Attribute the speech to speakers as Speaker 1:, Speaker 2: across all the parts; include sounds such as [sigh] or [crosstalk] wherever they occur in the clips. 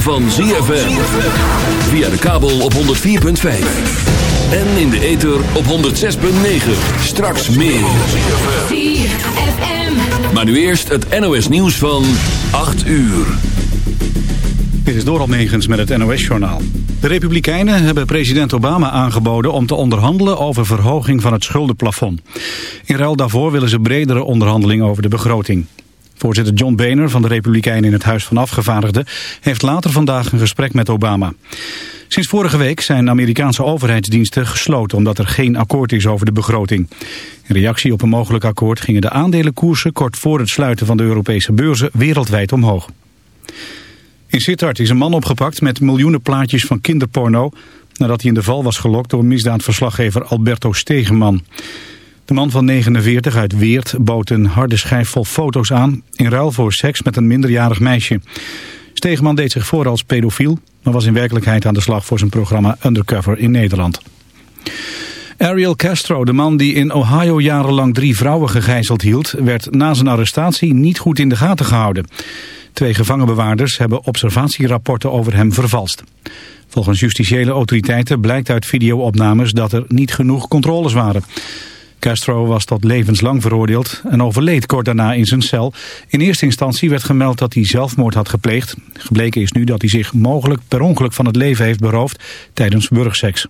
Speaker 1: ritme van ZFM. Via de kabel op 104.5. En in de ether op 106.9. Straks meer. ZFM. Maar nu eerst het NOS nieuws van 8 uur.
Speaker 2: Dit is Doral Megens met het NOS-journaal. De Republikeinen hebben president Obama aangeboden om te onderhandelen over verhoging van het schuldenplafond. In ruil daarvoor willen ze bredere onderhandelingen over de begroting. Voorzitter John Boehner van de Republikeinen in het Huis van Afgevaardigden heeft later vandaag een gesprek met Obama. Sinds vorige week zijn Amerikaanse overheidsdiensten gesloten omdat er geen akkoord is over de begroting. In reactie op een mogelijk akkoord gingen de aandelenkoersen kort voor het sluiten van de Europese beurzen wereldwijd omhoog. In Sittard is een man opgepakt met miljoenen plaatjes van kinderporno nadat hij in de val was gelokt door misdaadverslaggever Alberto Stegeman. De man van 49 uit Weert bood een harde schijf vol foto's aan... in ruil voor seks met een minderjarig meisje. Stegeman deed zich voor als pedofiel... maar was in werkelijkheid aan de slag voor zijn programma Undercover in Nederland. Ariel Castro, de man die in Ohio jarenlang drie vrouwen gegijzeld hield... werd na zijn arrestatie niet goed in de gaten gehouden. Twee gevangenbewaarders hebben observatierapporten over hem vervalst. Volgens justitiële autoriteiten blijkt uit videoopnames dat er niet genoeg controles waren. Castro was tot levenslang veroordeeld en overleed kort daarna in zijn cel. In eerste instantie werd gemeld dat hij zelfmoord had gepleegd. Gebleken is nu dat hij zich mogelijk per ongeluk van het leven heeft beroofd tijdens burgseks.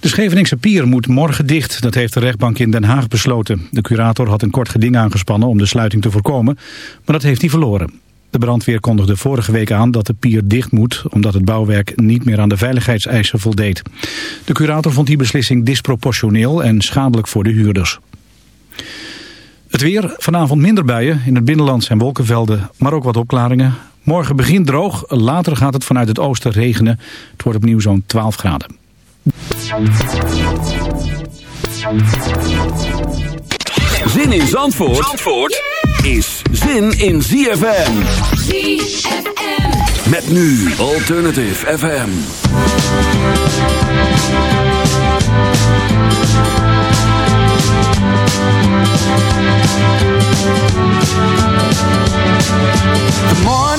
Speaker 2: De Scheveningse pier moet morgen dicht. Dat heeft de rechtbank in Den Haag besloten. De curator had een kort geding aangespannen om de sluiting te voorkomen, maar dat heeft hij verloren. De brandweer kondigde vorige week aan dat de pier dicht moet... omdat het bouwwerk niet meer aan de veiligheidseisen voldeed. De curator vond die beslissing disproportioneel en schadelijk voor de huurders. Het weer, vanavond minder buien. In het binnenland zijn wolkenvelden, maar ook wat opklaringen. Morgen begint droog, later gaat het vanuit het oosten regenen. Het wordt opnieuw zo'n 12 graden.
Speaker 1: Zin in Zandvoort? Zandvoort? Is zin in ZFM. ZFM. Met nu Alternative FM.
Speaker 3: The morning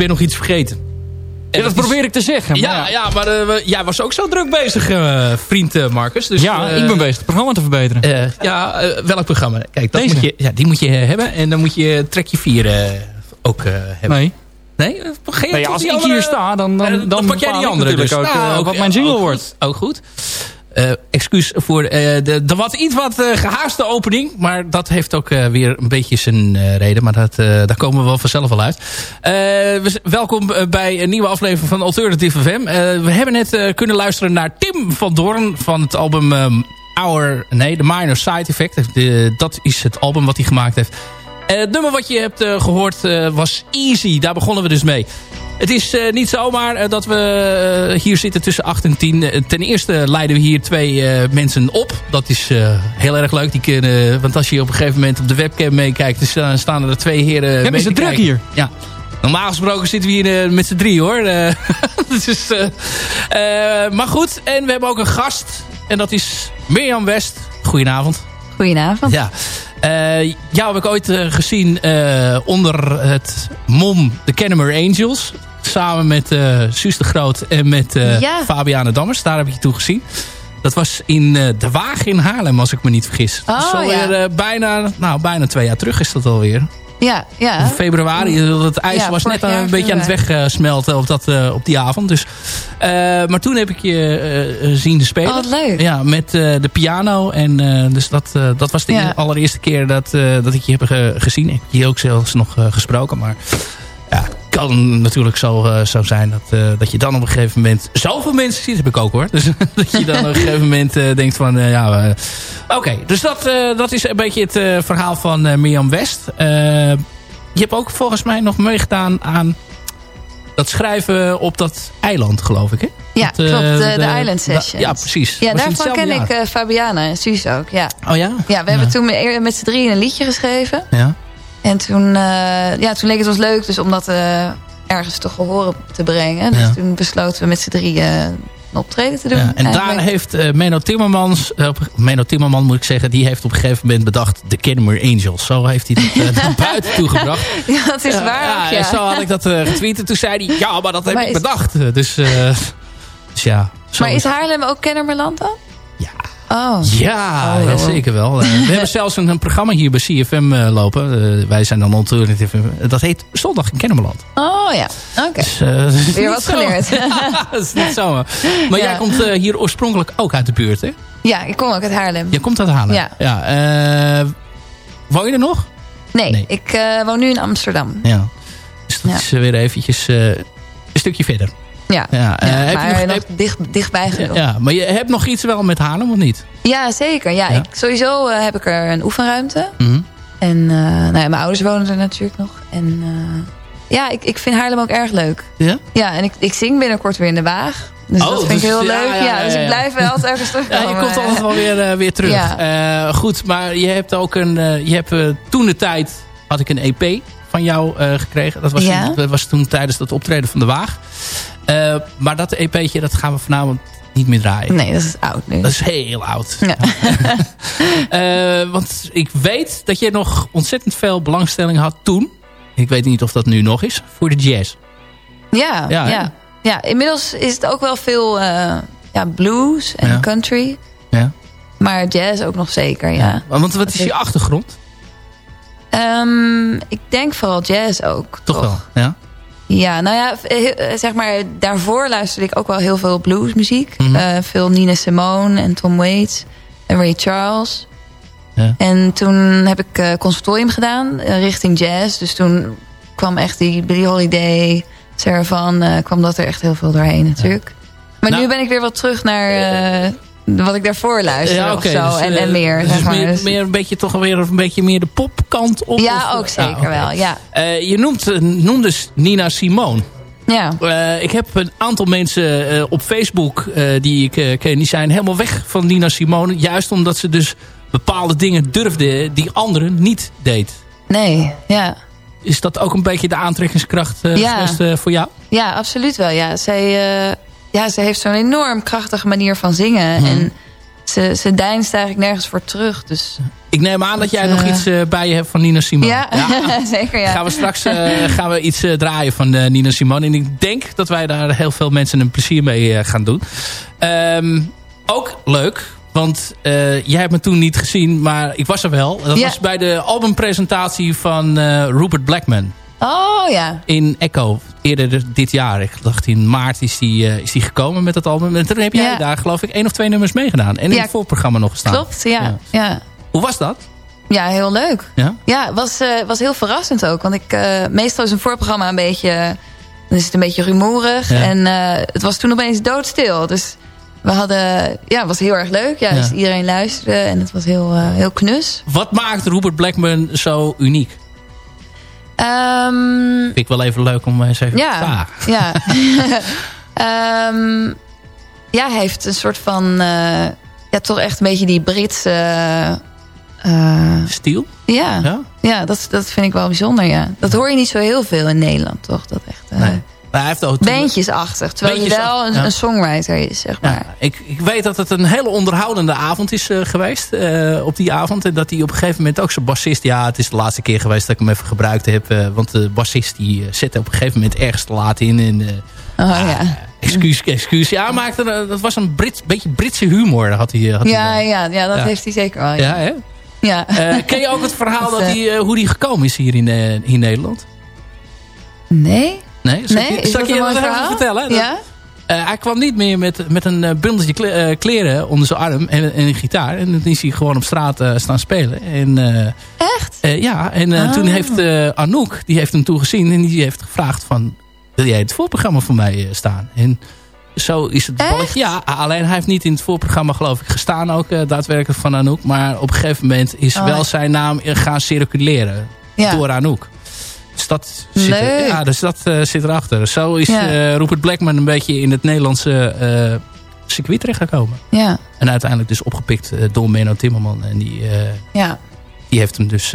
Speaker 4: ben nog iets vergeten.
Speaker 5: En dat, probeer ik te zeggen.
Speaker 4: Maar ja, ja, maar uh, jij was ook zo druk bezig, uh, vriend uh, Marcus. Dus,
Speaker 5: ja, ik ben bezig het programma te verbeteren.
Speaker 4: ja, welk programma? Kijk, dat moet je, ja, die moet je hebben. En dan moet je trekje 4 ook hebben.
Speaker 5: Nee.
Speaker 4: Nee?
Speaker 5: Als ik andere... hier sta, dan, dan, dan,
Speaker 4: dan pak jij die andere dus.
Speaker 5: ook, nou, ook wat mijn jingle wordt.
Speaker 4: Ook goed. Uh, excuus voor uh, de, wat, iets wat uh, gehaaste opening. Maar dat heeft ook weer een beetje zijn reden. Maar dat, daar komen we wel vanzelf wel uit. welkom bij een nieuwe aflevering van Alternative FM. we hebben net kunnen luisteren naar Tim van Doorn van het album um, Our... Nee, The Minor Side Effect. Dat is het album wat hij gemaakt heeft. het nummer wat je hebt gehoord was Easy. Daar begonnen we dus mee. Het is uh, niet zomaar uh, dat we uh, hier zitten tussen 8 en 10. ten eerste leiden we hier twee mensen op. Dat is heel erg leuk. Die kunnen, want als je op een gegeven moment op de webcam meekijkt... dan staan er twee heren
Speaker 5: Hebben
Speaker 4: mee
Speaker 5: ze druk hier?
Speaker 4: Ja. Normaal gesproken zitten we hier met z'n drie hoor. [laughs] dus, maar goed, en we hebben ook een gast. En dat is Mirjam West. Goedenavond.
Speaker 6: Goedenavond.
Speaker 4: Ja. Uh, jou heb ik ooit uh, gezien uh, onder het mom The Kennemer Angels. Samen met uh, Suus de Groot en met uh, ja. Fabiane Dammers. Daar heb ik je toe gezien. Dat was in uh, De Waag in Haarlem, als ik me niet vergis.
Speaker 6: Oh,
Speaker 4: dat is alweer
Speaker 6: ja.
Speaker 4: bijna, nou, bijna twee jaar terug is dat alweer.
Speaker 6: Ja, ja.
Speaker 4: In februari, het ijs ja, was net een beetje aan het wegsmelten op, dat, uh, op die avond. Dus, uh, maar toen heb ik je uh, zien spelen.
Speaker 6: Oh, leuk.
Speaker 4: Ja, met de piano. En dus dat, dat was de ja. allereerste keer dat, dat ik je heb gezien. Ik heb je ook zelfs nog gesproken. Maar ja, kan natuurlijk zo, uh, zo zijn dat, uh, dat je dan op een gegeven moment... Zoveel mensen ziet, heb ik ook hoor. Dus [laughs] dat je dan op een [laughs] gegeven moment uh, denkt van... ja, Oké, okay, dus dat, dat is een beetje het verhaal van Mirjam West. je hebt ook volgens mij nog meegedaan aan dat schrijven op dat eiland, geloof ik, hè?
Speaker 6: Ja, dat, klopt. De, de, Island Sessions.
Speaker 4: Ja, precies.
Speaker 6: Ja, daarvan ken jaar? ik Fabiana en Suus ook, ja.
Speaker 4: Oh ja?
Speaker 6: Ja, we hebben toen met, met z'n drieën een liedje geschreven.
Speaker 4: Ja.
Speaker 6: En toen, uh, ja, toen leek het ons leuk dus om dat uh, ergens te gehoren te brengen. Dus ja. toen besloten we met z'n drieën een optreden te doen.
Speaker 4: Ja, en eigenlijk. daar heeft uh, Menno Timmermans, Menno Timmerman moet ik zeggen, die heeft op een gegeven moment bedacht de Kennemer Angels. Zo heeft hij dat [laughs] naar buiten toegebracht.
Speaker 6: Ja, dat is waar.
Speaker 4: Ja,
Speaker 6: ja.
Speaker 4: zo had ik dat getweet. En toen zei hij, ja, maar dat heb ik bedacht. Dus, dus ja.
Speaker 6: Zo maar is Haarlem ook Kennemerland dan?
Speaker 4: Ja.
Speaker 6: Oh.
Speaker 4: Ja, oh, ja, zeker wel. Uh, we hebben zelfs een, een, programma hier bij CFM uh, lopen. Uh, wij zijn dan Alternative. Dat heet Zondag in Kennemerland.
Speaker 6: Oh ja, oké.
Speaker 4: Okay. Dus,
Speaker 6: Weer wat geleerd. [laughs]
Speaker 4: ja, dat is niet zo. Maar ja. jij komt hier oorspronkelijk ook uit de buurt, hè?
Speaker 6: Ja, ik kom ook uit Haarlem.
Speaker 4: Je komt uit Haarlem?
Speaker 6: Ja.
Speaker 4: ja woon je er nog?
Speaker 6: Nee, nee. ik woon nu in Amsterdam.
Speaker 4: Ja. Dus dat is weer eventjes een stukje verder.
Speaker 6: Ja,
Speaker 4: ja.
Speaker 6: Uh, heb maar je nog, nog dicht, dichtbij genoeg.
Speaker 4: Ja, maar je hebt nog iets wel met Haarlem of niet?
Speaker 6: Ja, zeker. Ja,
Speaker 4: Ja.
Speaker 6: Ik, sowieso uh, heb ik er een oefenruimte.
Speaker 4: Mhm.
Speaker 6: En uh, nou ja, mijn ouders wonen er natuurlijk nog. En ja, ik, ik vind Haarlem ook erg leuk.
Speaker 4: Ja?
Speaker 6: Ja, en ik, ik zing binnenkort weer in de Waag. Dus
Speaker 4: Oh,
Speaker 6: dat vind
Speaker 4: dus-
Speaker 6: ik heel
Speaker 4: ja,
Speaker 6: leuk.
Speaker 4: ja,
Speaker 6: Ja,
Speaker 4: ja,
Speaker 6: dus
Speaker 4: ja.
Speaker 6: ik blijf wel altijd ergens [laughs]
Speaker 4: Ja,
Speaker 6: terugkomen.
Speaker 4: je komt altijd wel weer, eh, weer terug. [laughs]
Speaker 6: Ja.
Speaker 4: Eh, goed, maar je hebt ook een... eh, je hebt eh, toen de tijd... had ik een EP van jou eh, gekregen. Dat was,
Speaker 6: Ja.
Speaker 4: toen, dat was toen tijdens dat optreden van de Waag. Eh, maar dat EP'tje, dat gaan we vanavond niet meer draaien.
Speaker 6: Nee, dat is oud nu.
Speaker 4: Dat is heel oud.
Speaker 6: Ja. [laughs]
Speaker 4: Eh, want ik weet dat je nog ontzettend veel belangstelling had toen. Ik weet niet of dat nu nog is. Voor de jazz.
Speaker 6: Ja,
Speaker 4: Ja,
Speaker 6: ja, inmiddels is het ook wel veel ja, blues en country.
Speaker 4: Ja.
Speaker 6: Maar jazz ook nog zeker, ja.
Speaker 4: Want wat is je achtergrond?
Speaker 6: Ehm, ik denk vooral jazz ook.
Speaker 4: Toch, wel? Ja.
Speaker 6: Ja, nou ja, eh, zeg maar, daarvoor luisterde ik ook wel heel veel bluesmuziek. Eh, veel Nina Simone en Tom Waits en Ray Charles.
Speaker 4: Ja.
Speaker 6: En toen heb ik eh, conservatorium gedaan richting jazz. Dus toen kwam echt die Billie Holiday, Sarah eh, kwam dat er echt heel veel doorheen natuurlijk. Maar
Speaker 4: Nou,
Speaker 6: nu ben ik weer wat terug naar wat ik daarvoor luisterde
Speaker 4: oké,
Speaker 6: of zo.
Speaker 4: dus,
Speaker 6: en,
Speaker 4: eh,
Speaker 6: en meer,
Speaker 4: Dus
Speaker 6: zeg maar.
Speaker 4: meer,
Speaker 6: Dus-
Speaker 4: meer een beetje toch weer een beetje meer de popkant op?
Speaker 6: ja,
Speaker 4: of-
Speaker 6: ook zeker
Speaker 4: Ah, oké.
Speaker 6: wel, ja.
Speaker 4: Eh, je noemt, eh, noemde Nina Simone.
Speaker 6: ja.
Speaker 4: Eh, ik heb een aantal mensen eh, op Facebook eh, die ik eh, ken. Die zijn helemaal weg van Nina Simone. Juist omdat ze dus bepaalde dingen durfde die anderen niet deed.
Speaker 6: Nee, ja.
Speaker 4: Is dat ook een beetje de aantrekkingskracht eh,
Speaker 6: Ja.
Speaker 4: eh, voor jou?
Speaker 6: Ja, absoluut wel. Ja. Zij, eh, ja, ze heeft zo'n enorm krachtige manier van zingen.
Speaker 4: Mhm.
Speaker 6: En ze, ze deinst eigenlijk nergens voor terug. Dus,
Speaker 4: ik neem aan dat jij nog iets bij je hebt van Nina Simone.
Speaker 6: Ja, [laughs] zeker ja.
Speaker 4: Gaan we straks gaan we iets draaien van Nina Simone. En ik denk dat wij daar heel veel mensen een plezier mee gaan doen. Ehm, ook leuk, want jij hebt me toen niet gezien, maar ik was er wel. Dat was bij de albumpresentatie van Rupert Blackman.
Speaker 6: Oh ja.
Speaker 4: In Echo. Eerder dit jaar. Ik dacht in maart is die, uh, is die gekomen met het album. En toen heb jij daar geloof ik één of twee nummers meegedaan. En in het voorprogramma nog gestaan.
Speaker 6: Klopt, ja. ja.
Speaker 4: Hoe was dat?
Speaker 6: Ja, heel leuk. Ja, ja het was, uh, was heel verrassend ook. Want ik, uh, meestal is een voorprogramma een beetje... Dan is het een beetje rumoerig. En het was toen opeens doodstil. Dus we hadden... Ja, het was heel erg leuk. Ja, Dus iedereen luisterde. En het was heel, heel knus.
Speaker 4: Wat maakt Robert Blackman zo uniek?
Speaker 6: Um,
Speaker 4: Vind ik wel even leuk om eens even
Speaker 6: ja,
Speaker 4: te vragen.
Speaker 6: Ja. um, [laughs] [laughs] ja, hij heeft een soort van... Uh, ja, toch echt een beetje die Britse...
Speaker 4: Uh, Stiel?
Speaker 6: Ja, ja, ja. dat, dat vind ik wel bijzonder, ja. Dat hoor je niet zo heel veel in Nederland, toch? Dat echt... Uh, nee.
Speaker 4: Hij heeft ook
Speaker 6: Bandjesachtig, terwijl hij wel een, een, songwriter is, zeg maar. Ja,
Speaker 4: ik, ik weet dat het een hele onderhoudende avond is uh, geweest uh, op die avond. En dat hij op een gegeven moment ook zijn bassist... Ja, het is de laatste keer geweest dat ik hem even gebruikt heb. Uh, want de bassist die zette op een gegeven moment ergens te laat in. En,
Speaker 6: oh ja.
Speaker 4: Excuus, excuus. Ja, maar dat was een beetje Britse humor. Had hij, had
Speaker 6: ja,
Speaker 4: hij
Speaker 6: ja, ja, dat ja. heeft hij zeker wel.
Speaker 4: Ja, ja hè?
Speaker 6: Ja.
Speaker 4: ken je ook het verhaal [laughs] dat hij, hoe hij gekomen is hier in, in Nederland?
Speaker 6: Nee.
Speaker 4: Nee, zal nee, ik, zal ik je dat even vertellen?
Speaker 6: Ja?
Speaker 4: Uh, hij kwam niet meer met, met een uh, bundeltje kleren onder zijn arm en, en, een gitaar. En dan is hij gewoon op straat uh, staan spelen. En,
Speaker 6: Echt?
Speaker 4: ja, en ah. toen heeft Anouk, die heeft hem toegezien en die heeft gevraagd van... Wil jij het voorprogramma voor mij staan? En zo is het balletje. Ja, alleen hij heeft niet in het voorprogramma geloof ik gestaan ook daadwerkelijk van Anouk. Maar op een gegeven moment is oh. wel zijn naam gaan circuleren
Speaker 6: ja.
Speaker 4: door Anouk. Dus dat, zit, er, ja, dus dat uh, zit erachter. Zo is ja. uh, Rupert Blackman een beetje in het Nederlandse uh, circuit terechtgekomen.
Speaker 6: Ja.
Speaker 4: En uiteindelijk dus opgepikt door Menno Timmerman. En die,
Speaker 6: ja.
Speaker 4: die heeft hem dus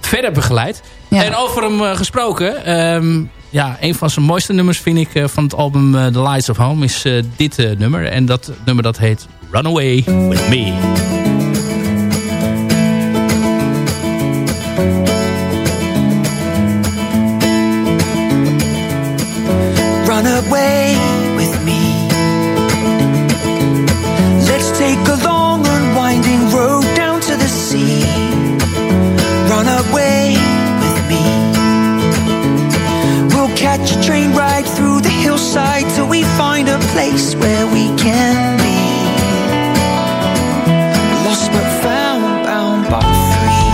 Speaker 4: verder begeleid. Ja. En over hem gesproken. Um, ja, een van zijn mooiste nummers vind ik van het album The Lights of Home is dit nummer. En dat nummer dat heet Runaway With Me.
Speaker 3: Catch a train right through the hillside till we find a place where we can be. Lost but found, bound but free.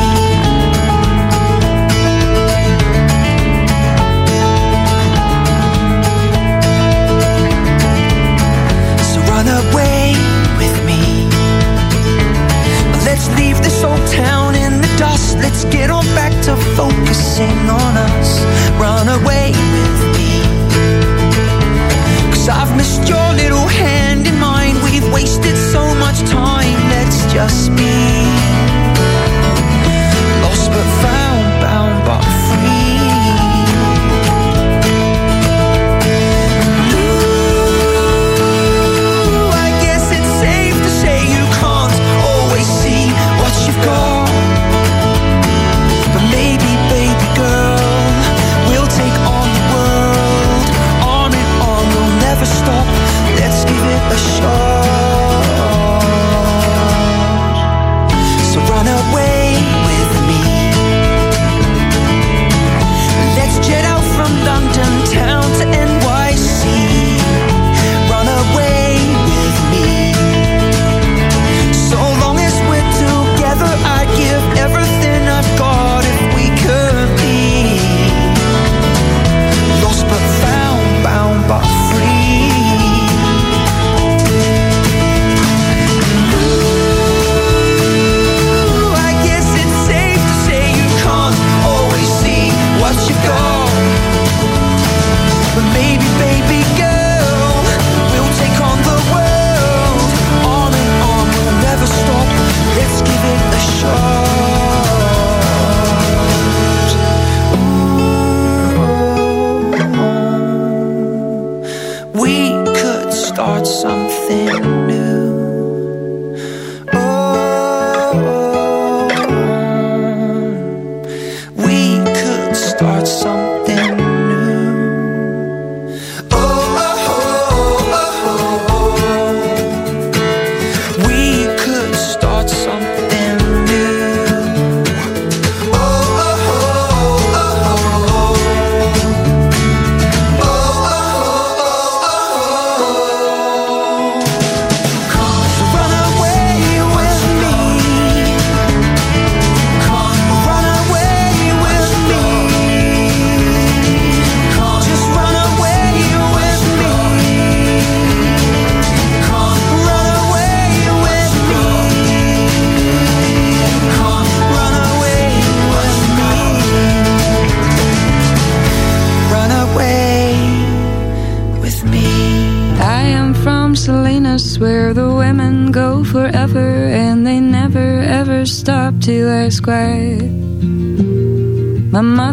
Speaker 3: So run away with me. Let's leave this old town in the dust. Let's get on back to focusing on us. Run away with me. Cause I've missed your little hand in mine. We've wasted so much time. Let's just be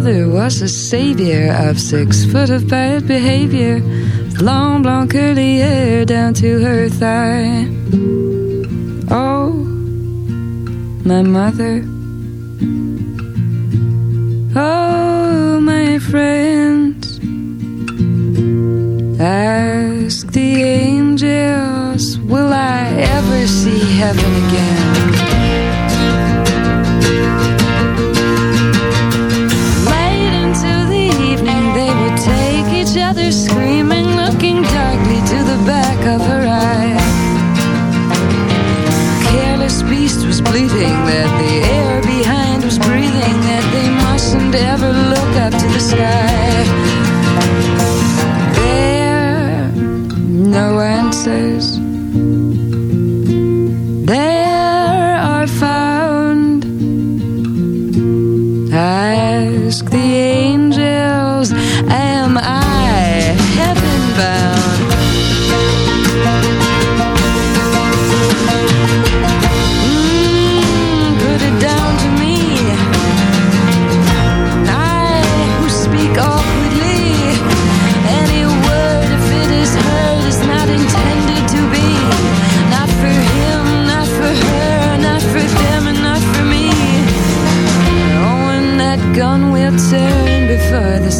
Speaker 7: mother was a savior of six foot of bad behavior, long blonde curly hair down to her thigh. Oh, my mother.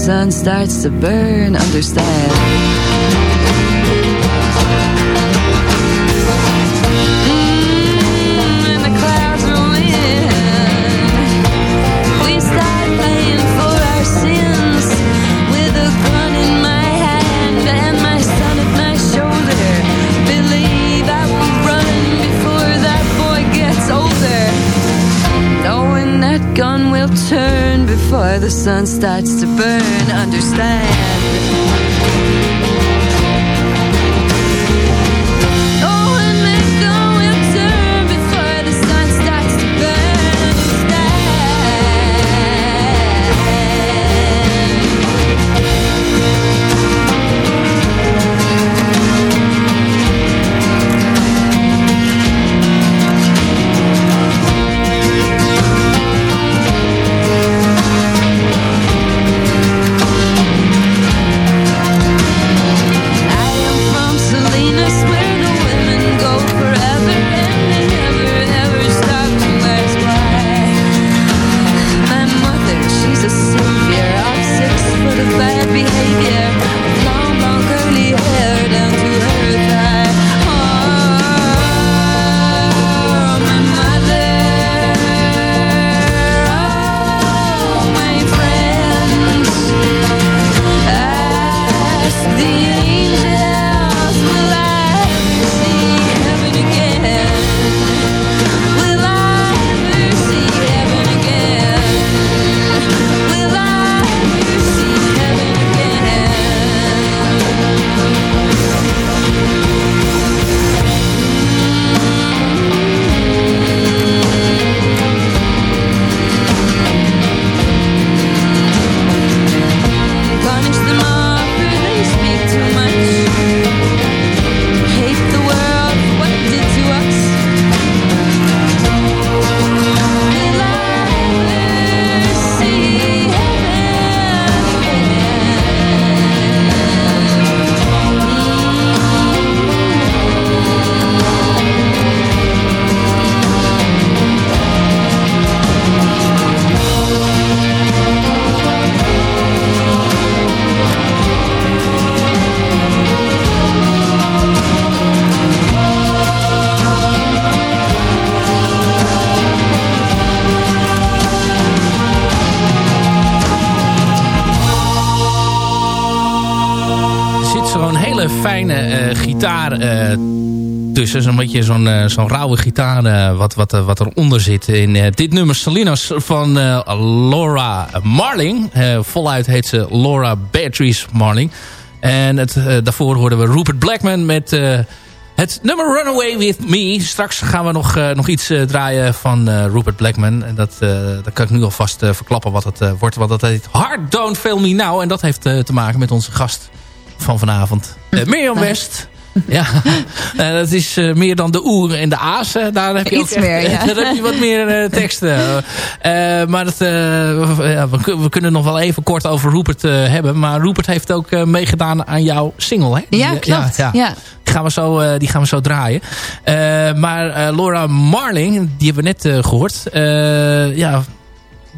Speaker 7: sun starts to burn, understand? the sun starts to burn, understand.
Speaker 4: Eh, zo'n rauwe gitaar eh, wat, wat, eh, wat eronder zit. In dit nummer Salinas van Laura Marling. voluit heet ze Laura Beatrice Marling. En het, daarvoor hoorden we Rupert Blackman met... Het nummer Runaway With Me. Straks gaan we nog, nog iets draaien van uh, Rupert Blackman. En dat, dat kan ik nu alvast verklappen wat het wordt. Want dat heet Hard Don't Fail Me Now. En dat heeft te maken met onze gast van vanavond. [laughs] Mirjam West. Ja, dat is meer dan de oe en de a's. daar heb je
Speaker 6: Iets meer, ja. [laughs]
Speaker 4: Daar heb je wat meer teksten. maar dat, we, we, kunnen nog wel even kort over Rupert hebben. Maar Rupert heeft ook meegedaan aan jouw single, hè?
Speaker 6: Die, ja, klopt. ja. ja.
Speaker 4: Die gaan we zo, die gaan we zo draaien. maar Laura Marling, die hebben we net gehoord. ja,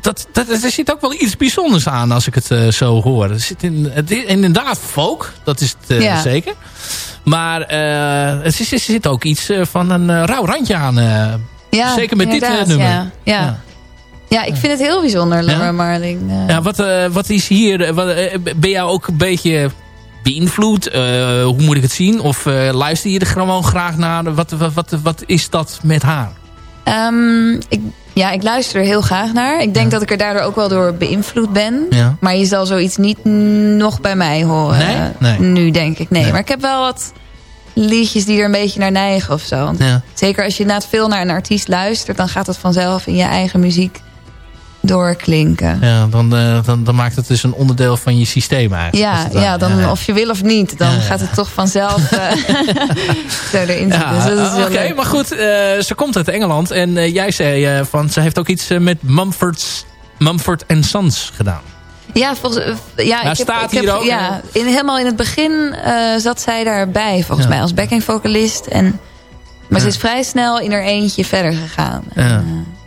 Speaker 4: dat, dat, er zit ook wel iets bijzonders aan als ik het uh, zo hoor. Er zit in, het, inderdaad folk, dat is het uh, ja. zeker. Maar uh, er, zit, er, zit, ook iets van een rauw randje aan.
Speaker 6: ja,
Speaker 4: zeker met dit nummer.
Speaker 6: Ja, ja. ja. ik vind het heel bijzonder, Laura Marling.
Speaker 4: Ja, wat, wat is hier... Wat, ben jij ook een beetje beïnvloed? hoe moet ik het zien? Of luister je er gewoon graag naar? Wat, wat, wat, wat is dat met haar?
Speaker 6: Um, ik ja, ik luister er heel graag naar. Ik denk dat ik er daardoor ook wel door beïnvloed ben. Maar je zal zoiets niet nog bij mij horen.
Speaker 4: Nee? nee.
Speaker 6: Nu denk ik. Nee. Maar ik heb wel wat liedjes die er een beetje naar neigen of zo. Zeker als je inderdaad veel naar een artiest luistert... dan gaat het vanzelf in je eigen muziek doorklinken.
Speaker 4: Ja, dan, uh, dan, dan maakt het dus een onderdeel van je systeem eigenlijk.
Speaker 6: Ja, dan, ja, dan, of je wil of niet, dan gaat het toch vanzelf uh, [laughs] zo erin zitten.
Speaker 4: Dus Oké, maar goed, uh, ze komt uit Engeland en jij zei van ze heeft ook iets met Mumford's, Mumford Sons gedaan.
Speaker 6: Ja, volgens, ja,
Speaker 4: ik staat
Speaker 6: heb,
Speaker 4: hier
Speaker 6: heb,
Speaker 4: ook.
Speaker 6: Ja, in, helemaal in het begin zat zij daarbij, volgens mij, als backing vocalist. En, maar ze is vrij snel in haar eentje verder gegaan.
Speaker 4: Ja.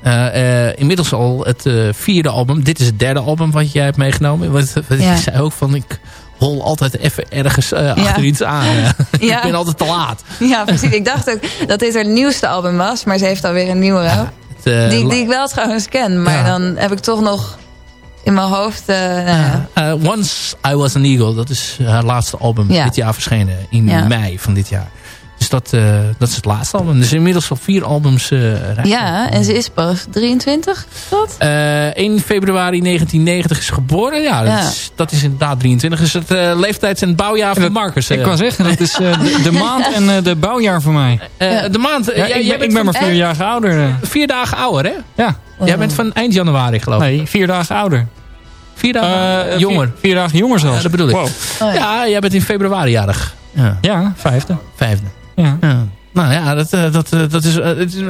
Speaker 4: Uh, uh, inmiddels al het uh, vierde album. Dit is het derde album wat jij hebt meegenomen. Wat, wat ja. zei ook van ik hol altijd even ergens achter ja. iets aan. [laughs] Ja. ik ben altijd te laat.
Speaker 6: Ja, precies. ik dacht ook dat dit haar nieuwste album was. Maar ze heeft alweer een nieuwe. Het, die, die ik wel trouwens ken. Maar dan heb ik toch nog in mijn hoofd...
Speaker 4: Nou Once I Was an Eagle. Dat is haar laatste album dit jaar verschenen. In mei van dit jaar. Dus dat, uh, dat is het laatste album. Dus inmiddels al vier albums uh,
Speaker 6: Ja, en ze is pas 23, dat?
Speaker 4: Uh, 1 februari 1990 is geboren. Ja, ja. Dat, is, dat, is, inderdaad 23. Dus het uh, leeftijds- en bouwjaar van Marcus.
Speaker 5: Ik kan zeggen, dat is de, de, maand en de bouwjaar voor mij.
Speaker 4: Ja. De maand?
Speaker 5: Ja, jij, ik, ben, ik ben maar vier dagen ouder.
Speaker 4: Vier dagen ouder, hè?
Speaker 5: Ja.
Speaker 4: Jij bent van eind januari, geloof ik.
Speaker 5: Nee, vier dagen ouder.
Speaker 4: Vier dagen jonger?
Speaker 5: Vier, vier, dagen jonger zelfs.
Speaker 4: Ja, dat bedoel ik. Wow.
Speaker 6: Oh,
Speaker 4: ja. jij bent in februari jarig.
Speaker 5: Ja, ja vijfde.
Speaker 4: Vijfde.
Speaker 5: Ja.
Speaker 4: Nou ja, dat, dat, dat is, het is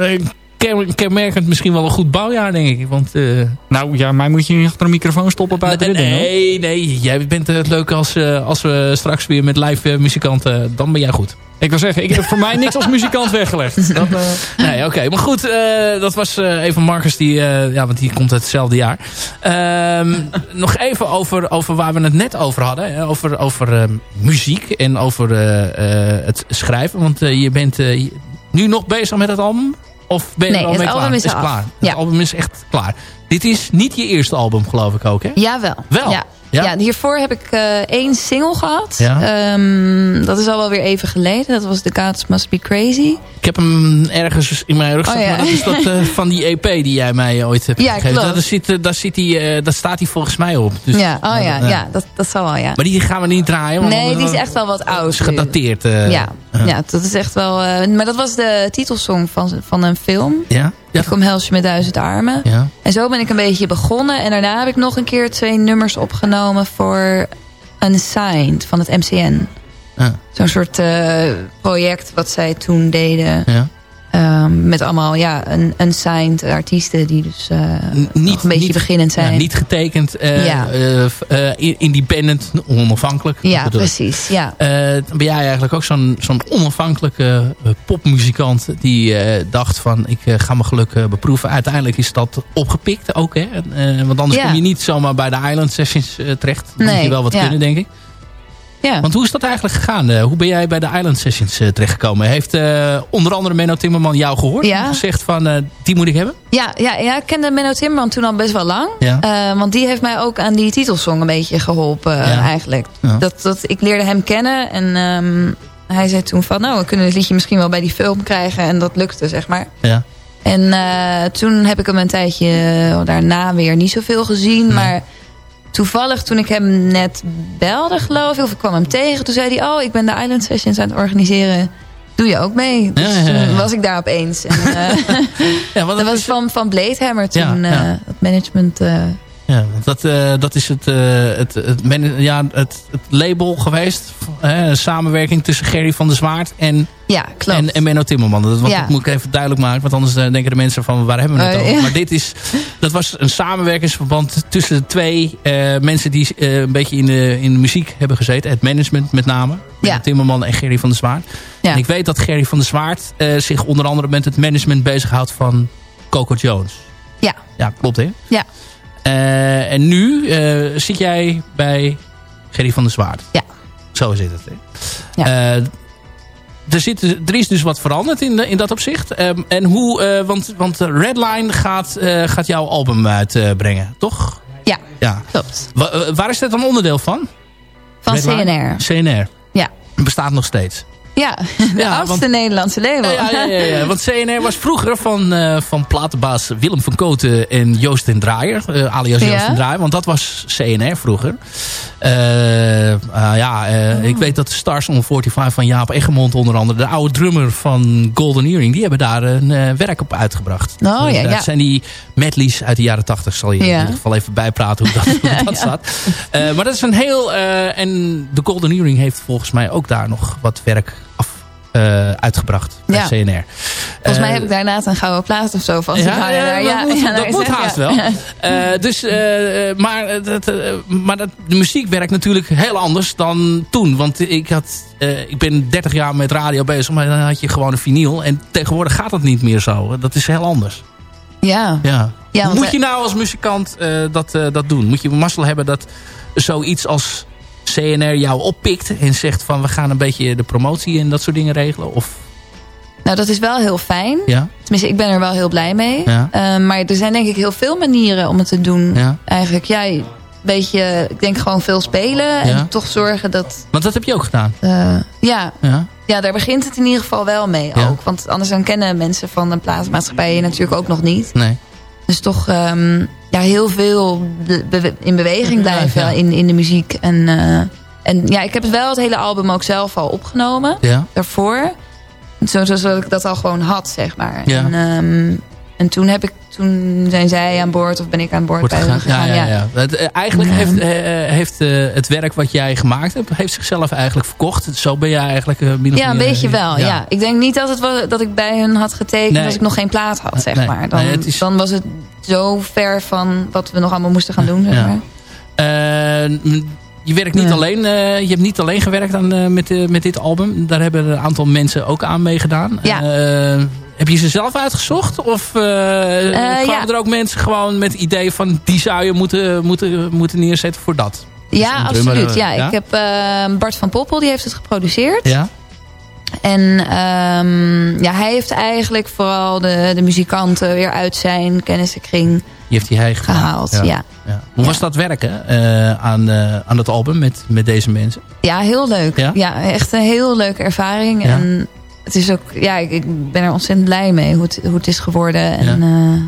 Speaker 4: kenmerkend misschien wel een goed bouwjaar, denk ik. Want, uh,
Speaker 5: nou ja, mij moet je niet achter een microfoon stoppen bij
Speaker 4: nee, nee, nee, jij bent het leuk als, uh, als we straks weer met live muzikanten, dan ben jij goed.
Speaker 5: Ik wil zeggen, ik heb voor mij niks als muzikant weggelegd. [laughs]
Speaker 4: Dat. Nee, oké. Okay. Maar goed, dat was even Marcus, die, ja, want die komt uit hetzelfde jaar. Ehm, [laughs] nog even over, over waar we het net over hadden. Hè? Over, over muziek en over het schrijven. Want je bent nu nog bezig met het album? Of ben je
Speaker 6: nee,
Speaker 4: al mee
Speaker 6: het
Speaker 4: klaar?
Speaker 6: album is,
Speaker 4: is klaar. Het album is echt klaar. Dit is niet je eerste album, geloof ik ook, hè?
Speaker 6: Jawel.
Speaker 4: Wel?
Speaker 6: Ja. Ja? ja, hiervoor heb ik uh, één single gehad.
Speaker 4: Ja.
Speaker 6: Um, dat is al wel weer even geleden. Dat was The Gods Must Be Crazy.
Speaker 4: Ik heb hem ergens in mijn rug oh, ja. maar dat is dat uh, [laughs] van die EP die jij mij ooit hebt
Speaker 6: ja,
Speaker 4: gegeven.
Speaker 6: Klopt.
Speaker 4: Daar, zit, daar, zit die, uh, daar staat hij volgens mij op. Dus,
Speaker 6: ja, oh maar, ja, ja dat, dat zal wel, ja.
Speaker 4: Maar die gaan we niet draaien. Want
Speaker 6: nee, die is echt wel wat oud.
Speaker 4: is gedateerd.
Speaker 6: ja, ja, dat is echt wel... maar dat was de titelsong van, van een film.
Speaker 4: Ja?
Speaker 6: Ja. Ik kom helsje met duizend armen.
Speaker 4: Ja.
Speaker 6: En zo ben ik een beetje begonnen. En daarna heb ik nog een keer twee nummers opgenomen voor Unsigned van het MCN.
Speaker 4: Ja.
Speaker 6: Zo'n soort uh, project wat zij toen deden.
Speaker 4: Ja.
Speaker 6: Um, met allemaal ja, een unsigned artiesten die dus uh,
Speaker 4: niet,
Speaker 6: een beetje
Speaker 4: niet,
Speaker 6: beginnend zijn.
Speaker 4: Niet getekend, uh,
Speaker 6: ja.
Speaker 4: independent, onafhankelijk.
Speaker 6: Ja, precies. Ja.
Speaker 4: ben jij eigenlijk ook zo'n zo'n onafhankelijke popmuzikant die dacht van ik ga mijn geluk beproeven. Uiteindelijk is dat opgepikt ook. Hè? want anders
Speaker 6: ja.
Speaker 4: kom je niet zomaar bij de Island Sessions terecht. Dan
Speaker 6: nee,
Speaker 4: moet je wel wat
Speaker 6: ja.
Speaker 4: kunnen denk ik.
Speaker 6: Ja.
Speaker 4: Want hoe is dat eigenlijk gegaan? Uh, hoe ben jij bij de Island Sessions uh, terechtgekomen? Heeft uh, onder andere Menno Timmerman jou gehoord?
Speaker 6: Ja.
Speaker 4: En gezegd van, die moet ik hebben?
Speaker 6: Ja, ja, ja, ik kende Menno Timmerman toen al best wel lang.
Speaker 4: Ja.
Speaker 6: want die heeft mij ook aan die titelsong een beetje geholpen
Speaker 4: ja.
Speaker 6: eigenlijk.
Speaker 4: Ja.
Speaker 6: Dat, dat, ik leerde hem kennen en um, hij zei toen van... nou, we kunnen het liedje misschien wel bij die film krijgen. En dat lukte, zeg maar.
Speaker 4: Ja.
Speaker 6: En toen heb ik hem een tijdje daarna weer niet zoveel gezien.
Speaker 4: Nee.
Speaker 6: Maar toevallig toen ik hem net belde, geloof ik, of ik kwam hem tegen, toen zei hij: Oh, ik ben de Island Sessions aan het organiseren. Doe je ook mee? Dus
Speaker 4: ja, ja, ja.
Speaker 6: toen was ik daar opeens. En, uh, [laughs]
Speaker 4: ja,
Speaker 6: dat was van, van Bladehammer toen, uh, het management uh,
Speaker 4: Ja, want dat, uh, dat is het, uh, het, het, ja, het, het label geweest. een samenwerking tussen Gerry van der Zwaard en,
Speaker 6: ja, klopt.
Speaker 4: en, en Menno Timmerman. Dat, ja. moet ik even duidelijk maken. Want anders uh, denken de mensen van waar hebben we het over. Maar dit is, dat was een samenwerkingsverband tussen twee mensen die een beetje in de, in de muziek hebben gezeten. Het management met name. Menno Timmerman en Gerry van der Zwaard. En ik weet dat Gerry van der Zwaard zich onder andere met het management bezighoudt van Coco Jones.
Speaker 6: Ja.
Speaker 4: Ja, klopt hè?
Speaker 6: Ja.
Speaker 4: Uh, en nu uh, zit jij bij Gerry van der Zwaard.
Speaker 6: Ja.
Speaker 4: Zo zit het. Hè? Ja. Uh, er, zit, er is dus wat veranderd in, in dat opzicht. Um, en hoe, want, want Redline gaat, gaat jouw album uitbrengen, toch?
Speaker 6: Ja,
Speaker 4: ja.
Speaker 6: klopt.
Speaker 4: Wa waar is dat een onderdeel van?
Speaker 6: Van Redline? CNR.
Speaker 4: CNR.
Speaker 6: Ja.
Speaker 4: Bestaat nog steeds.
Speaker 6: Ja, de ja, oudste want, Nederlandse label.
Speaker 4: Ja, ja, ja, ja, want CNR was vroeger van, uh, van platenbaas Willem van Koten en Joost en Draaier. Uh, alias Joost en Draaier, want dat was CNR vroeger. Uh, ja, oh. ik weet dat de Stars on 45 van Jaap Eggermond onder andere, de oude drummer van Golden Earring, die hebben daar een werk op uitgebracht.
Speaker 6: Oh, ja,
Speaker 4: dat
Speaker 6: ja.
Speaker 4: zijn die medleys uit de jaren 80, zal je in ieder geval even bijpraten hoe dat, [laughs] hoe dat staat. maar dat is een heel, en de Golden Earring heeft volgens mij ook daar nog wat werk uh, uitgebracht bij ja. CNR.
Speaker 6: Volgens mij heb ik daarna een gouden plaat of zo van.
Speaker 4: Ja, ja, ja, dat moet, dat moet haast wel. [laughs] Uh, dus, maar dat, maar dat, de muziek werkt natuurlijk heel anders dan toen. Want ik, had, ik ben 30 jaar met radio bezig, maar dan had je gewoon een vinyl. En tegenwoordig gaat dat niet meer zo. Dat is heel anders.
Speaker 6: Ja.
Speaker 4: ja. ja Hoe moet je nou als muzikant dat, dat doen? Moet je mazzel hebben dat zoiets als CNR jou oppikt en zegt van we gaan een beetje de promotie en dat soort dingen regelen? Of...
Speaker 6: Nou, dat is wel heel fijn.
Speaker 4: Ja.
Speaker 6: Tenminste, ik ben er wel heel blij mee.
Speaker 4: Ja.
Speaker 6: Uh, maar er zijn denk ik heel veel manieren om het te doen.
Speaker 4: Ja.
Speaker 6: Eigenlijk, jij beetje, ik denk gewoon veel spelen. En toch zorgen dat...
Speaker 4: Want dat heb je ook gedaan?
Speaker 6: Uh, ja.
Speaker 4: ja.
Speaker 6: Ja, daar begint het in ieder geval wel mee ook. Want anders dan kennen mensen van de plaatsmaatschappij je natuurlijk ook nog niet.
Speaker 4: Nee.
Speaker 6: Dus toch um, ja, heel veel in beweging blijven ja, in, in de muziek. En, uh, en ja, ik heb wel het hele album ook zelf al opgenomen.
Speaker 4: Ja.
Speaker 6: Daarvoor. Zoals ik dat al gewoon had, zeg maar.
Speaker 4: Ja.
Speaker 6: En, um, en toen, heb ik, toen zijn zij aan boord of ben ik aan boord
Speaker 4: Wordt
Speaker 6: bij
Speaker 4: gegaan.
Speaker 6: gegaan.
Speaker 4: Ja, ja, ja. Het, eigenlijk heeft, uh, heeft uh, het werk wat jij gemaakt hebt, heeft zichzelf eigenlijk verkocht. Zo ben jij eigenlijk uh, min of
Speaker 6: Ja, een beetje wel. Ja. Ik denk niet dat, het was, dat ik bij hun had getekend
Speaker 4: nee.
Speaker 6: als ik nog geen plaat had, zeg
Speaker 4: nee.
Speaker 6: maar. Dan,
Speaker 4: nee, is...
Speaker 6: dan was het zo ver van wat we nog allemaal moesten gaan doen, zeg maar.
Speaker 4: je werkt niet alleen, je hebt niet alleen gewerkt aan, met, met dit album. Daar hebben een aantal mensen ook aan meegedaan.
Speaker 6: Ja.
Speaker 4: Heb je ze zelf uitgezocht? Of uh, kwamen
Speaker 6: ja.
Speaker 4: er ook mensen gewoon met het idee van... die zou je moeten, moeten, moeten neerzetten voor dat?
Speaker 6: Ja,
Speaker 4: Dus
Speaker 6: absoluut. Ja,
Speaker 4: ja?
Speaker 6: Ik heb uh, Bart van Poppel, die heeft het geproduceerd.
Speaker 4: Ja?
Speaker 6: En um, ja, hij heeft eigenlijk vooral de, de muzikanten weer uit zijn kennissenkring
Speaker 4: Die heeft hij
Speaker 6: gehaald. Ja. Ja.
Speaker 4: ja. Hoe was dat werken uh, aan, uh, aan het album met, met deze mensen?
Speaker 6: ja, heel leuk.
Speaker 4: Ja?
Speaker 6: Ja? echt een heel leuke ervaring.
Speaker 4: Ja.
Speaker 6: En het is ook, ja, ik, ik ben er ontzettend blij mee hoe het, hoe het is geworden. En uh,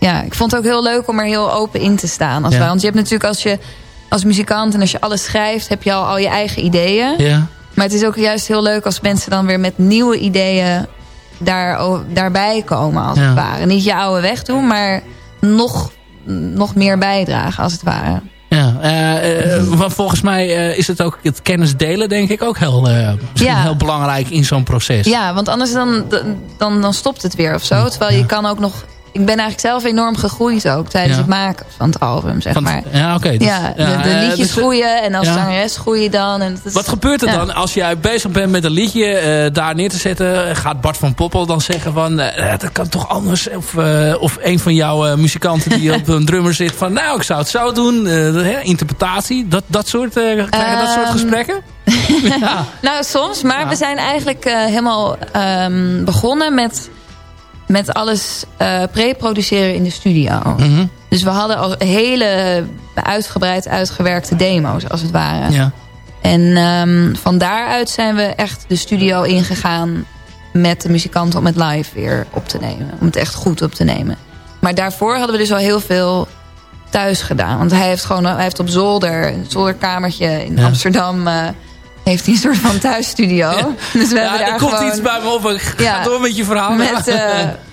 Speaker 6: ja, ik vond het ook heel leuk om er heel open in te staan. Als
Speaker 4: Ja.
Speaker 6: wij, want je hebt natuurlijk als je als muzikant en als je alles schrijft, heb je al, al je eigen ideeën.
Speaker 4: Ja.
Speaker 6: Maar het is ook juist heel leuk als mensen dan weer met nieuwe ideeën daar, daarbij komen als
Speaker 4: Ja.
Speaker 6: het ware. Niet je oude weg doen, maar nog, nog meer bijdragen als het ware.
Speaker 4: Ja, eh, eh, want volgens mij eh, is het ook het kennis delen denk ik ook heel,
Speaker 6: Ja.
Speaker 4: heel belangrijk in zo'n proces.
Speaker 6: Ja, want anders dan, dan, dan stopt het weer of zo. Terwijl je kan ook nog... Ik ben eigenlijk zelf enorm gegroeid ook tijdens
Speaker 4: Ja.
Speaker 6: het maken van het album, zeg maar.
Speaker 4: ja, oké. dus-
Speaker 6: Ja, de, de
Speaker 4: eh,
Speaker 6: liedjes
Speaker 4: dus,
Speaker 6: groeien en als
Speaker 4: ja.
Speaker 6: zangeres groei je dan. En is-
Speaker 4: Wat gebeurt er
Speaker 6: Ja.
Speaker 4: dan als jij bezig bent met een liedje eh, daar neer te zetten? Gaat Bart van Poppel dan zeggen van eh, dat kan toch anders? Of, of een van jouw muzikanten die [laughs] op een drummer zit van nou ik zou het zo doen. hè, interpretatie, dat, dat soort, krijg je dat soort
Speaker 6: Ehm,
Speaker 4: gesprekken? [laughs]
Speaker 6: Nou, soms. Maar we zijn eigenlijk helemaal ehm, begonnen met, met alles eh pre-produceren in de studio.
Speaker 4: Mhm.
Speaker 6: Dus we hadden al hele uitgebreid uitgewerkte demo's, als het ware.
Speaker 4: ja.
Speaker 6: En ehm, van daaruit zijn we echt de studio ingegaan met de muzikanten om het live weer op te nemen. Om het echt goed op te nemen. Maar daarvoor hadden we dus al heel veel thuis gedaan. Want hij heeft gewoon hij heeft op zolder, een zolderkamertje in
Speaker 4: Ja.
Speaker 6: Amsterdam... eh, heeft hij een soort van thuisstudio. [laughs] Dus we
Speaker 4: Ja,
Speaker 6: hebben
Speaker 4: er
Speaker 6: daar
Speaker 4: komt
Speaker 6: gewoon
Speaker 4: iets bij me op. Ga
Speaker 6: Ja.
Speaker 4: door met je verhaal.
Speaker 6: met, [laughs] eh,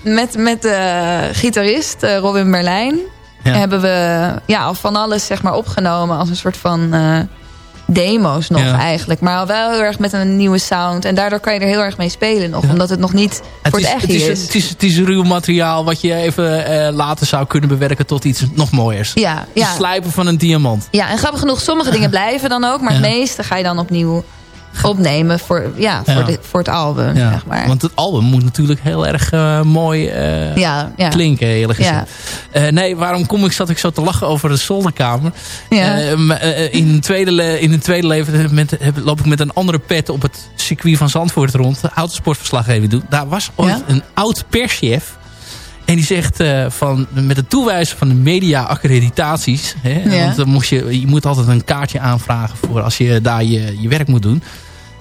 Speaker 6: met, met de gitarist eh, Robin Berlijn.
Speaker 8: hebben we ja, al van alles zeg maar, opgenomen als een soort van demo's nog eigenlijk. Maar wel heel erg met een nieuwe sound. En daardoor kan je er heel erg mee spelen nog. Omdat het nog niet voor het echt is.
Speaker 4: Het is, het is ruw materiaal wat je even uh, later zou kunnen bewerken tot iets nog mooiers.
Speaker 8: Ja, ja.
Speaker 4: Het slijpen van een diamant.
Speaker 8: Ja, en grappig genoeg, sommige dingen [laughs] blijven dan ook. Maar het meeste ga je dan opnieuw opnemen voor, ja, voor, De, voor het album. Zeg maar.
Speaker 4: Want het album moet natuurlijk heel erg uh, mooi uh, ja, klinken, eerlijk gezegd. Uh, nee, waarom kom ik, zat ik zo te lachen over de zolderkamer? in, een tweede, in een tweede leven met, loop ik met een andere pet op het circuit van Zandvoort rond. Autosportverslag even doen. Daar was ooit een oud perschef. En die zegt van, met het toewijzen van de media-accreditaties... want dan moest je, je moet altijd een kaartje aanvragen... voor als je daar je, je werk moet doen.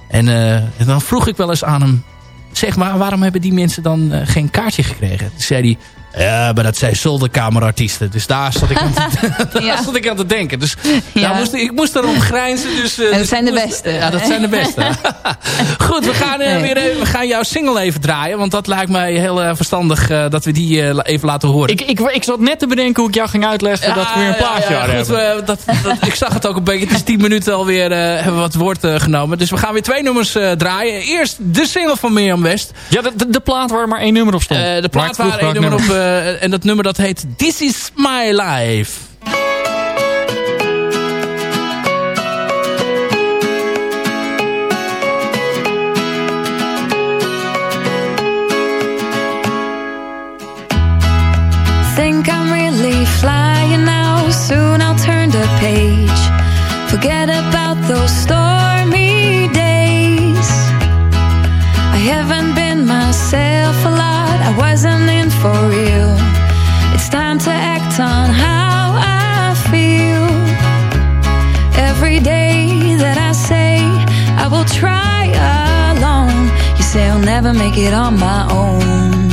Speaker 4: En, uh, en, dan vroeg ik wel eens aan hem... zeg maar, waarom hebben die mensen dan uh, geen kaartje gekregen? Toen zei hij... Ja, maar dat zijn zolderkamerartiesten. Dus daar zat ik aan te, [laughs] [laughs] daar zat ik aan te denken. Dus ja. moest, ik moest erom grijnzen. Dus,
Speaker 8: uh, en
Speaker 4: dat
Speaker 8: dus zijn de beste.
Speaker 4: Ja, dat zijn de beste. [laughs] Goed, we gaan, uh, weer even, we gaan jouw single even draaien. Want dat lijkt mij heel uh, verstandig dat we die even laten horen.
Speaker 5: Ik, ik, ik zat net te bedenken hoe ik jou ging uitleggen dat we weer een plaatje ja, goed.
Speaker 4: Dat, dat, ik zag het ook een beetje. Het is tien minuten alweer hebben we wat woord genomen. Dus we gaan weer twee nummers draaien. Eerst de single van Mirjam West.
Speaker 5: Ja, de, de, de plaat waar maar één nummer op stond.
Speaker 4: de plaat waar één nummer op uh, Eh, en dat nummer dat heet This Is My Life.
Speaker 6: Think I'm really flying now. Soon I'll turn the page. Forget about those stormy days. I haven't been myself a lot. I wasn't in for real on how I feel. Every day that I say I will try alone You say I'll never make it on my own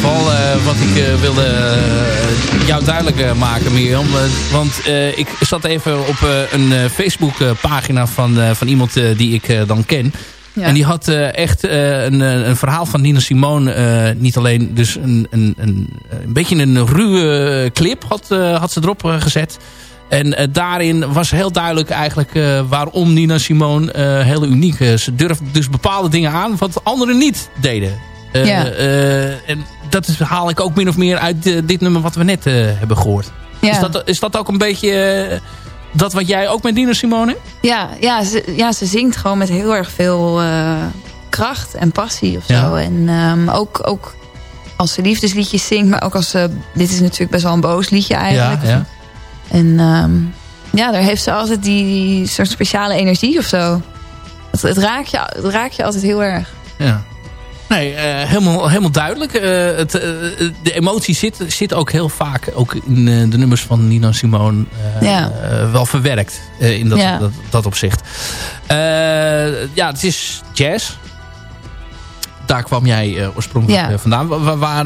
Speaker 4: geval. Uh, wat ik uh, wilde uh, jou duidelijk maken, Mirjam. want ik zat even op een Facebook pagina van, van iemand die ik dan ken. Ja. En die had echt een, een, verhaal van Nina Simone. niet alleen dus een, een, een, een beetje een ruwe clip had, had ze erop gezet. En daarin was heel duidelijk eigenlijk waarom Nina Simone heel uniek is. Ze durfde dus bepaalde dingen aan wat anderen niet deden. Eh, ja. Eh, en dat is, haal ik ook min of meer uit eh, dit nummer wat we net hebben gehoord. Ja. Is, dat, is dat ook een beetje dat wat jij ook met Dina Simone
Speaker 6: Ja, ja, ze, ja, ze zingt gewoon met heel erg veel kracht en passie of zo. En um, ook, ook als ze liefdesliedjes zingt, maar ook als ze... Dit is natuurlijk best wel een boos liedje eigenlijk. Ja, ja. En um, ja, daar heeft ze altijd die, die soort speciale energie of zo. Het, het, raakt je, het raakt je altijd heel erg.
Speaker 4: Ja. Nee, uh, helemaal, helemaal duidelijk. Uh, het, uh, de emotie zit, zit ook heel vaak ook in de nummers van Nina Simone ja. wel verwerkt in dat, ja. dat, dat, opzicht. ja, het is jazz. Daar kwam jij oorspronkelijk ja. vandaan. Waar, waar,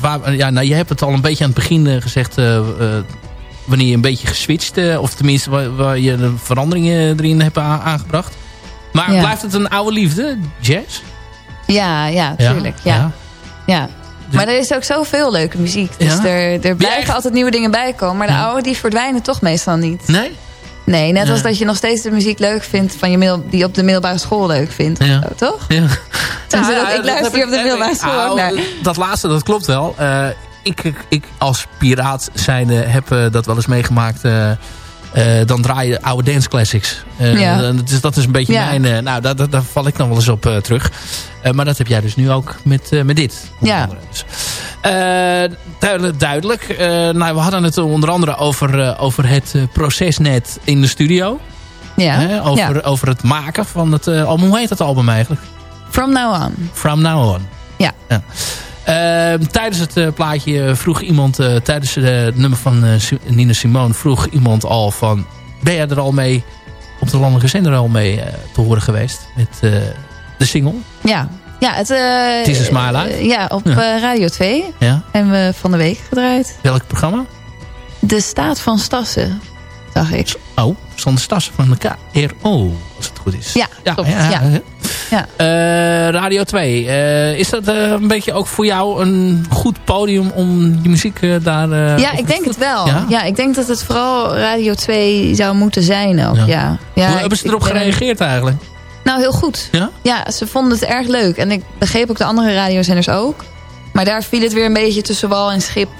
Speaker 4: waar, ja, nou, je hebt het al een beetje aan het begin gezegd wanneer je een beetje geswitcht, of tenminste waar, waar, je de veranderingen erin hebt aangebracht. Maar blijft het een oude liefde, jazz?
Speaker 6: Ja, ja, tuurlijk. Ja. ja. Maar er is ook zoveel leuke muziek. Dus er, er blijven altijd nieuwe dingen bij komen. Maar de oude die verdwijnen toch meestal niet.
Speaker 4: Nee?
Speaker 6: Nee, net als dat je nog steeds de muziek leuk vindt... Van je middel, die op de middelbare school leuk vindt. Ja. toch? Ja. [laughs] ja ik luister hier op de middelbare school ook naar.
Speaker 4: Dat laatste, dat klopt wel. Uh, ik, ik als piraat zijnde heb uh, dat wel eens meegemaakt... Uh, uh, dan draai je oude dance classics. Uh, ja. dus dat is een beetje mijn... Uh, nou, daar, daar, daar, val ik nog wel eens op terug. maar dat heb jij dus nu ook met, met dit.
Speaker 6: Ja.
Speaker 4: Dus, duidelijk. duidelijk. nou, we hadden het onder andere over, over het procesnet in de studio.
Speaker 6: Ja.
Speaker 4: over,
Speaker 6: ja.
Speaker 4: over het maken van het album. Hoe heet dat album eigenlijk?
Speaker 6: From Now On.
Speaker 4: From Now On.
Speaker 6: Ja.
Speaker 4: Ehm, tijdens het uh, plaatje vroeg iemand, uh, tijdens het nummer van Nina Simone, vroeg iemand al van, ben jij er al mee, op de landelijke zender al mee te horen geweest met de single?
Speaker 6: Ja, ja het,
Speaker 4: het is een smile
Speaker 6: Ja, op Radio 2 ja. hebben we van de week gedraaid.
Speaker 4: Welk programma?
Speaker 6: De Staat van Stassen, ik.
Speaker 4: Oh, Sander Stassen van de KRO, als het goed is.
Speaker 6: Ja, ja, klopt, ja. ja.
Speaker 4: Ja. Uh, Radio 2. Uh, eh, is dat uh, een beetje ook voor jou een goed podium om je muziek daar...
Speaker 6: ja, ik denk het wel. Ja? ja? ik denk dat het vooral Radio 2 zou moeten zijn ook. Ja. Ja.
Speaker 4: Hoe hebben ze erop gereageerd eigenlijk?
Speaker 6: Nou, heel goed. Ja? Ja, ze vonden het erg leuk. En ik begreep ook de andere radiozenders ook. Maar daar viel het weer een beetje tussen wal en schip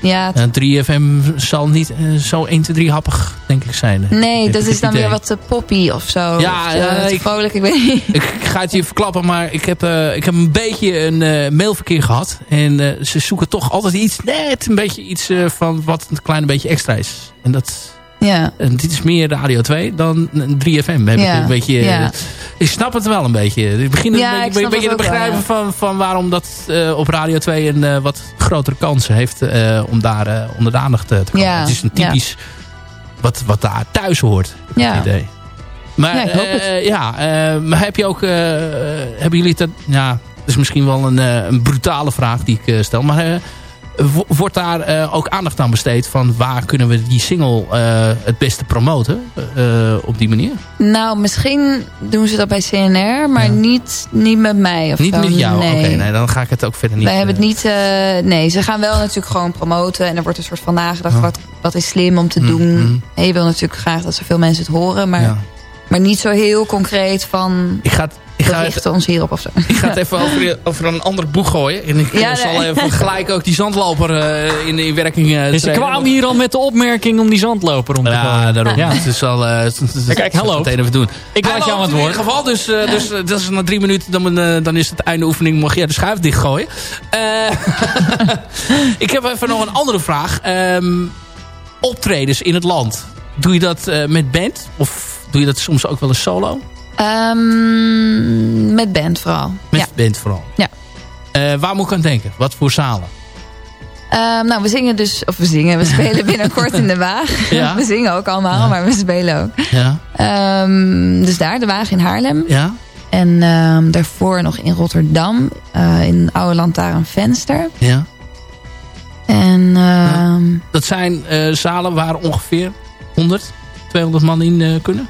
Speaker 6: ja,
Speaker 4: 3FM zal niet uh, zo 1, 2, 3 happig, denk ik, zijn.
Speaker 6: Nee, dat is dan weer wat te poppy of zo.
Speaker 4: Ja,
Speaker 6: of, uh, ik, vrolijk, ik weet niet. [laughs]
Speaker 4: Ik, ga het je verklappen, maar ik heb, uh, ik heb een beetje een mailverkeer gehad. En ze zoeken toch altijd iets, net een beetje iets van wat een klein beetje extra is. En dat
Speaker 6: ja.
Speaker 4: En dit is meer Radio 2 dan 3FM. Heb ja. ik, een beetje, ja. ik snap het wel een beetje. Ik begin ja, een beetje, beetje te begrijpen wel, van, van waarom dat uh, op Radio 2 een uh, wat grotere kans heeft uh, om daar onder de aandacht te komen. Het is een typisch wat, wat daar thuis hoort. Ja. idee. Maar, ja maar heb je ook, hebben jullie dat, ja, dat is misschien wel een, een brutale vraag die ik stel, maar wordt daar uh, ook aandacht aan besteed van waar kunnen we die single uh, het beste promoten uh, op die manier?
Speaker 6: Nou, misschien doen ze dat bij CNR, maar ja. niet, niet met mij. Of
Speaker 4: niet
Speaker 6: zo.
Speaker 4: met jou?
Speaker 6: Nee.
Speaker 4: Oké, okay, nee, dan ga ik het ook verder niet...
Speaker 6: Wij hebben het niet... nee, ze gaan wel natuurlijk gewoon promoten en er wordt een soort van nagedacht, oh. wat, wat is slim om te
Speaker 4: mm,
Speaker 6: doen.
Speaker 4: mm.
Speaker 6: En je wil natuurlijk graag dat zoveel mensen het horen, maar... Ja. Maar niet zo heel concreet van...
Speaker 4: Ik ga, ik ga
Speaker 6: het, ons hierop of zo.
Speaker 4: Ik ga het even [laughs] over, over een ander boeg gooien. En ik ja, zal even gelijk ook die zandloper uh, in, in werking uh,
Speaker 5: dus ze kwamen hier al met de opmerking om die zandloper om te
Speaker 4: ja,
Speaker 5: gooien.
Speaker 4: Daarom. Ja, Het is al... Uh,
Speaker 5: kijk, hallo.
Speaker 4: Het even doen.
Speaker 5: Ik laat jou aan het
Speaker 4: woord. In ieder geval, dus, uh, dus dat is na drie minuten, dan, dan is het einde oefening, mag jij de schuif dichtgooien. [laughs] ik heb even nog een andere vraag. Um, optredens in het land. Doe je dat met band? Of doe je dat soms ook wel eens solo?
Speaker 6: Um, met band vooral.
Speaker 4: Met band vooral?
Speaker 6: Ja.
Speaker 4: Uh, waar moet ik aan denken? Wat voor zalen?
Speaker 6: Um, nou, we zingen dus... Of we zingen. We spelen [laughs] binnenkort in de Waag.
Speaker 4: Ja. [laughs]
Speaker 6: We zingen ook allemaal, ja. maar we spelen ook.
Speaker 4: Ja.
Speaker 6: Um, dus daar, de Waag in Haarlem.
Speaker 4: Ja.
Speaker 6: En daarvoor nog in Rotterdam. Uh, in Oude Lantaarn Venster.
Speaker 4: Ja.
Speaker 6: En...
Speaker 4: Dat zijn uh, zalen waar ongeveer 100, 200 man in kunnen?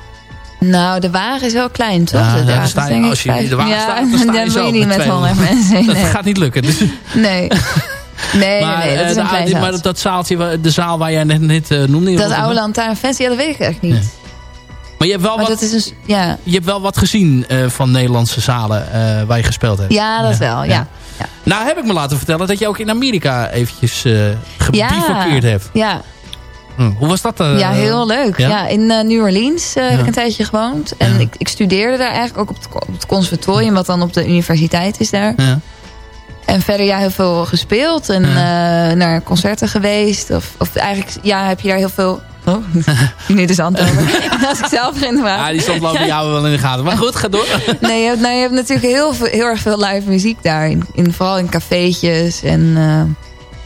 Speaker 6: Nou, de wagen is wel klein, toch?
Speaker 4: Ja,
Speaker 6: de
Speaker 4: ja, sta je, als je in de wagen
Speaker 6: ja,
Speaker 4: staat, dan sta je zo
Speaker 6: niet met
Speaker 4: 200
Speaker 6: mensen. Nee.
Speaker 4: Dat gaat niet lukken. Dus.
Speaker 6: Nee. Nee, maar, nee, dat is een
Speaker 4: de,
Speaker 6: klein zaal.
Speaker 4: Maar dat zaaltje, de zaal waar jij net, net uh, noemde.
Speaker 6: Dat oude lantaarnfest, ja, dat weet ik echt niet. Nee.
Speaker 4: Maar je hebt wel,
Speaker 6: maar
Speaker 4: wat,
Speaker 6: dat is een, ja.
Speaker 4: je hebt wel wat gezien uh, van Nederlandse zalen uh, waar je gespeeld hebt.
Speaker 6: Ja, dat ja. wel, ja. ja.
Speaker 4: Nou heb ik me laten vertellen dat je ook in Amerika eventjes gebivakkeerd hebt.
Speaker 6: Ja,
Speaker 4: Hm. Hoe was dat? Uh,
Speaker 6: ja, heel leuk. Ja? ja in uh, New Orleans uh, ja. heb ik een tijdje gewoond. En ja. ik, ik, studeerde daar eigenlijk ook op het, op het, conservatorium... wat dan op de universiteit is daar. En verder ja, heel veel gespeeld. En naar concerten geweest. Of, of eigenlijk ja, heb je daar heel veel... Oh, nu de zandloper. Als ik zelf erin was.
Speaker 4: Ja, die zandloper jou wel in de gaten. Maar goed, ga door. [laughs]
Speaker 6: nee, je hebt, nou, je hebt natuurlijk heel, veel, heel erg veel live muziek daar. In, in vooral in cafeetjes en...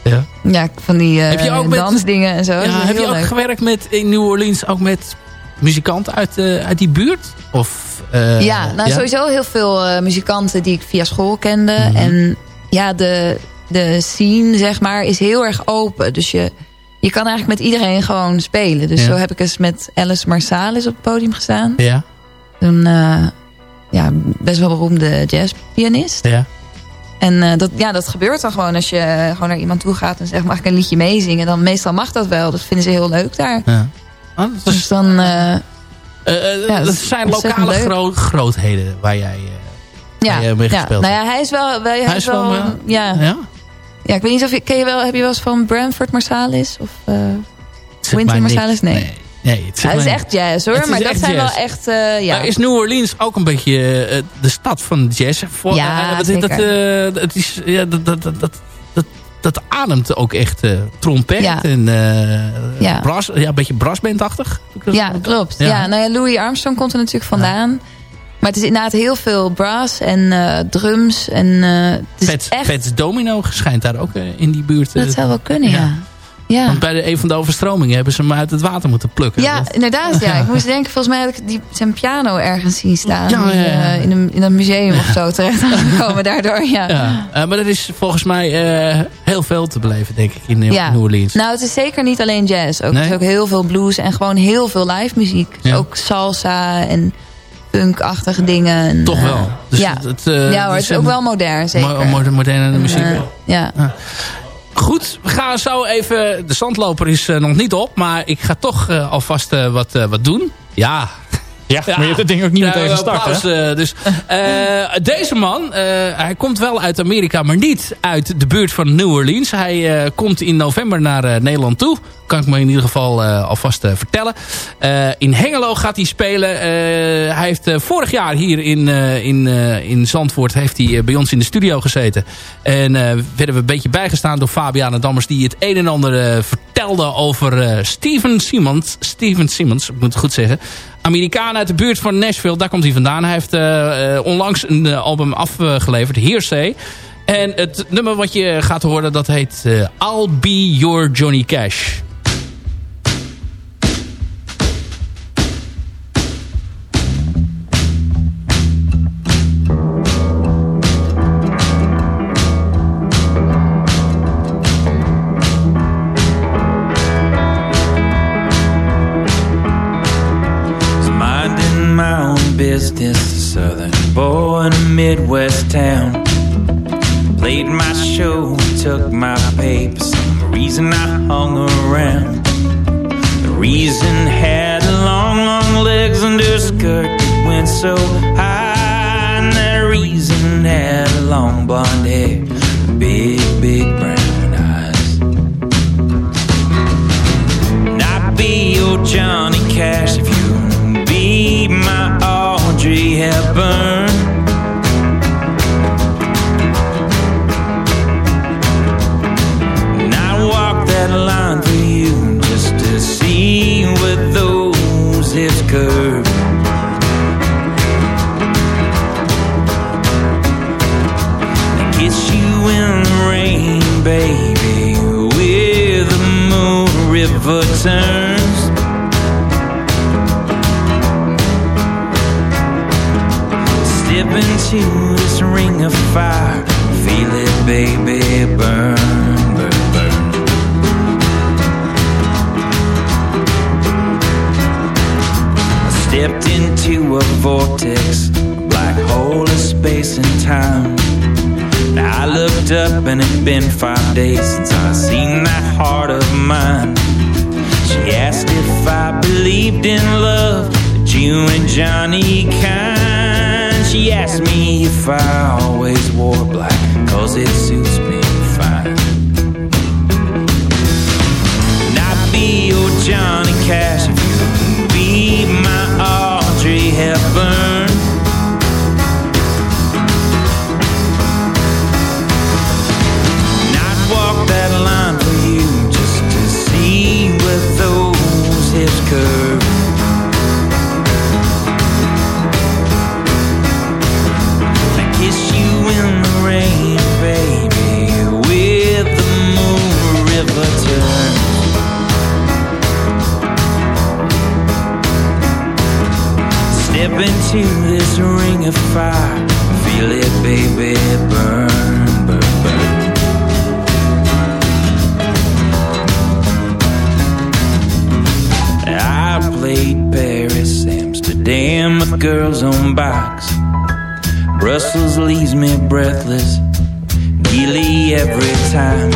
Speaker 4: Ja.
Speaker 6: ja, van die uh, heb je ook met, dansdingen en zo.
Speaker 4: Ja, heb je ook
Speaker 6: leuk.
Speaker 4: gewerkt met, in New Orleans ook met muzikanten uit, uh, uit die buurt? Of, uh,
Speaker 6: ja, nou ja? sowieso heel veel muzikanten die ik via school kende. Mm -hmm. En ja, de, de scene, zeg maar, is heel erg open. Dus je, je kan eigenlijk met iedereen gewoon spelen. Dus
Speaker 4: ja.
Speaker 6: zo heb ik eens met Alice Marsalis op het podium gestaan.
Speaker 4: Ja.
Speaker 6: Een ja, best wel beroemde jazzpianist.
Speaker 4: Ja.
Speaker 6: En uh, dat, ja, dat gebeurt dan gewoon als je gewoon naar iemand toe gaat en zegt mag ik een liedje meezingen. Dan meestal mag dat wel. Dat vinden ze heel leuk daar.
Speaker 4: Ja.
Speaker 6: Ah, dat dus dan... Uh,
Speaker 4: uh, ja, dat, dat zijn lokale gro grootheden waar jij, mee
Speaker 6: ja.
Speaker 4: gespeeld
Speaker 6: nou ja, hij is wel... Hij,
Speaker 4: hij is wel...
Speaker 6: wel ja.
Speaker 4: ja.
Speaker 6: Ja, ik weet niet of je... Ken je wel, heb je wel eens van Branford Marsalis? Of Winter Marsalis? Nee.
Speaker 4: nee. Nee, het,
Speaker 6: het is echt jazz hoor, maar dat zijn
Speaker 4: jazz.
Speaker 6: wel echt... Uh, ja.
Speaker 4: Maar is New Orleans ook een beetje uh, de stad van jazz? Voor,
Speaker 6: ja,
Speaker 4: uh, dat,
Speaker 6: zeker.
Speaker 4: Dat, het is, ja, dat, dat, dat, dat, dat ademt ook echt trompet
Speaker 6: ja.
Speaker 4: en
Speaker 6: ja.
Speaker 4: brass, ja, een beetje brassbandachtig.
Speaker 6: Ja, klopt. Ja. ja. nou ja, Louis Armstrong komt er natuurlijk vandaan. Maar het is inderdaad heel veel brass en drums. En, het is
Speaker 4: Pets,
Speaker 6: echt...
Speaker 4: Pets Domino schijnt daar ook in die buurt.
Speaker 6: Dat zou wel kunnen, ja. Ja.
Speaker 4: Want bij de, een van de overstromingen hebben ze hem uit het water moeten plukken.
Speaker 6: Ja,
Speaker 4: dat...
Speaker 6: inderdaad. Ja. [laughs] Ik moest denken, volgens mij heb ik die, zijn piano ergens zien staan.
Speaker 4: Ja, ja,
Speaker 6: ja. In, een, in een museum of zo terecht [laughs] daardoor. Ja.
Speaker 4: Ja. Uh, maar er is volgens mij uh, heel veel te beleven, denk ik, in
Speaker 6: ja.
Speaker 4: New Orleans.
Speaker 6: Nou, het is zeker niet alleen jazz. Ook,
Speaker 4: nee?
Speaker 6: Er is ook heel veel blues en gewoon heel veel live muziek. Dus ook salsa en punkachtige dingen. En,
Speaker 4: Toch wel.
Speaker 6: Dus ja.
Speaker 4: Het,
Speaker 6: uh, ja hoor, het is ook wel modern, zeker.
Speaker 4: Mo moderne muziek.
Speaker 6: ja.
Speaker 4: Goed, we gaan zo even... De zandloper is uh, nog niet op, maar ik ga toch uh, alvast uh, wat, wat doen. Ja.
Speaker 5: Ja, maar je hebt het ding ook niet
Speaker 4: ja,
Speaker 5: meteen gestart,
Speaker 4: applaus, dus, Deze man, hij komt wel uit Amerika, maar niet uit de buurt van New Orleans. Hij komt in november naar Nederland toe. Kan ik me in ieder geval alvast vertellen. in Hengelo gaat hij spelen. hij heeft vorig jaar hier in, in, in Zandvoort heeft hij, bij ons in de studio gezeten. En werden we een beetje bijgestaan door Fabiana Dammers... die het een en ander vertelde over Steven Simmons. Steven Simmons, ik moet het goed zeggen. Amerikaan uit de buurt van Nashville, daar komt hij vandaan. Hij heeft uh, onlangs een uh, album afgeleverd, Hearsay. En het nummer wat je gaat horen, dat heet I'll Be Your Johnny Cash.
Speaker 9: midway She asked me if I always wore black Cause it suits me fine. Not be your Johnny Cash your fire. Feel it, baby, burn, burn, burn. I played Paris, Amsterdam with girls on box. Brussels leaves me breathless, gilly every time.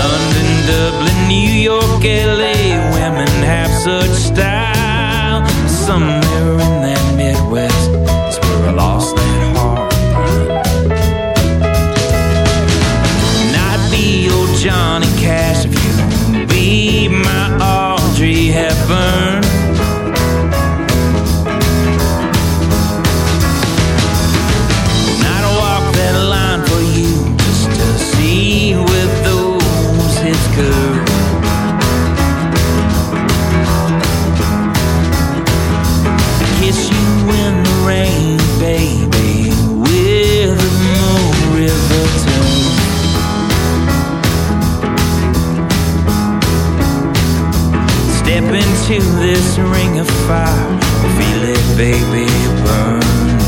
Speaker 9: London, Dublin, New York, LA, women have such style. Somewhere in that Midwest Step into this ring of fire, feel it, baby, burn.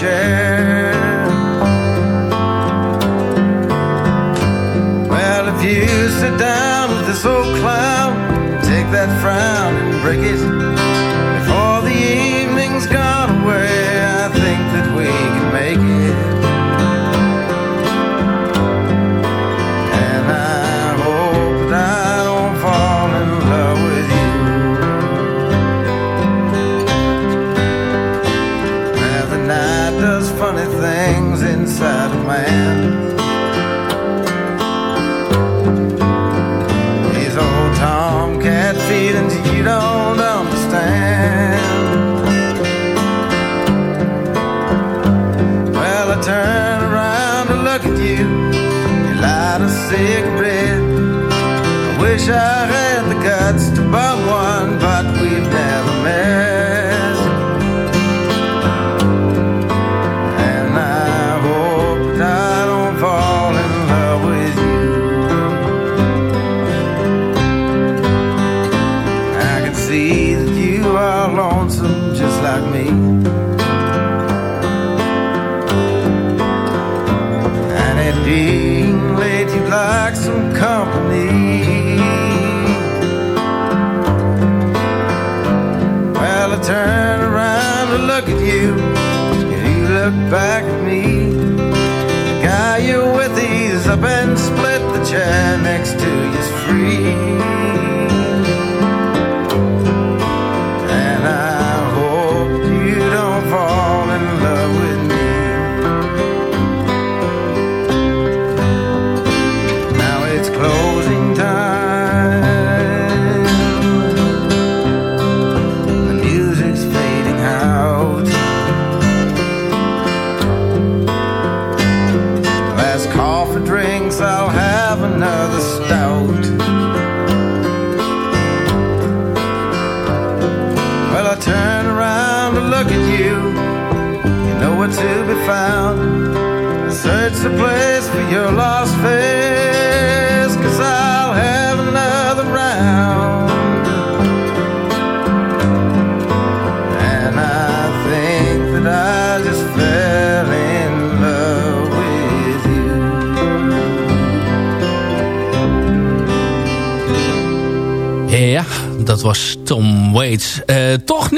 Speaker 9: share.
Speaker 10: Well, if you sit down. time.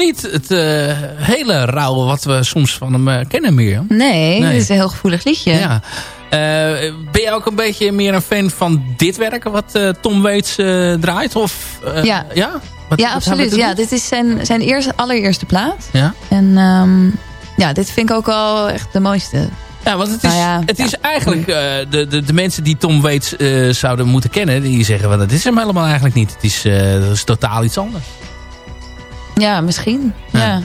Speaker 4: Niet het eh, hele rauwe wat we soms van hem eh, kennen meer.
Speaker 6: Nee, het is een heel gevoelig liedje.
Speaker 4: Ja. Eh, ben je ook een beetje meer een fan van dit werken wat Tom Waits draait? Of,
Speaker 6: Ja.
Speaker 4: ja? Wat-
Speaker 6: ja,
Speaker 4: wat
Speaker 6: absoluut. Ja, dit is zijn, zijn eerste, allereerste plaat.
Speaker 4: Ja.
Speaker 6: En ehm, ja, dit vind ik ook wel echt de mooiste.
Speaker 4: Ja, want het is,
Speaker 6: Nou ja,
Speaker 4: het
Speaker 6: ja.
Speaker 4: is eigenlijk de, de, de mensen die Tom Waits zouden moeten kennen. Die zeggen, van, dat is hem helemaal eigenlijk niet. Het is, dat is totaal iets anders.
Speaker 6: Ja, misschien. Ja.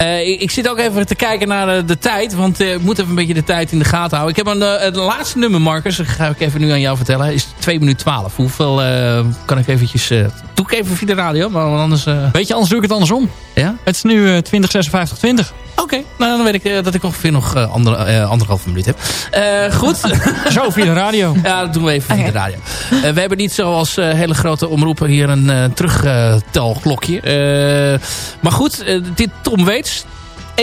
Speaker 4: Eh, ik, ik zit ook even te kijken naar de, de tijd. Want eh, ik moet even een beetje de tijd in de gaten houden. Ik heb een, eh, het laatste nummer, Marcus. Dat ga ik even nu aan jou vertellen. Is 2 minuten 12. Hoeveel eh, kan ik eventjes... eh doe ik even via de radio. Maar anders... eh,
Speaker 5: Weet je, anders doe ik het andersom.
Speaker 4: Ja?
Speaker 5: Het is nu eh 20, 56, 20.
Speaker 4: Oké, nou dan weet ik eh, dat ik ongeveer nog eh, ander, eh, anderhalve minuut heb. Eh, goed. [laughs]
Speaker 5: Zo, via de radio. [laughs]
Speaker 4: Ja, dat doen we even via de radio. Eh, we hebben niet zoals eh, hele grote omroepen hier een eh, terugtelklokje. Eh, maar goed, eh, dit Tom Waits.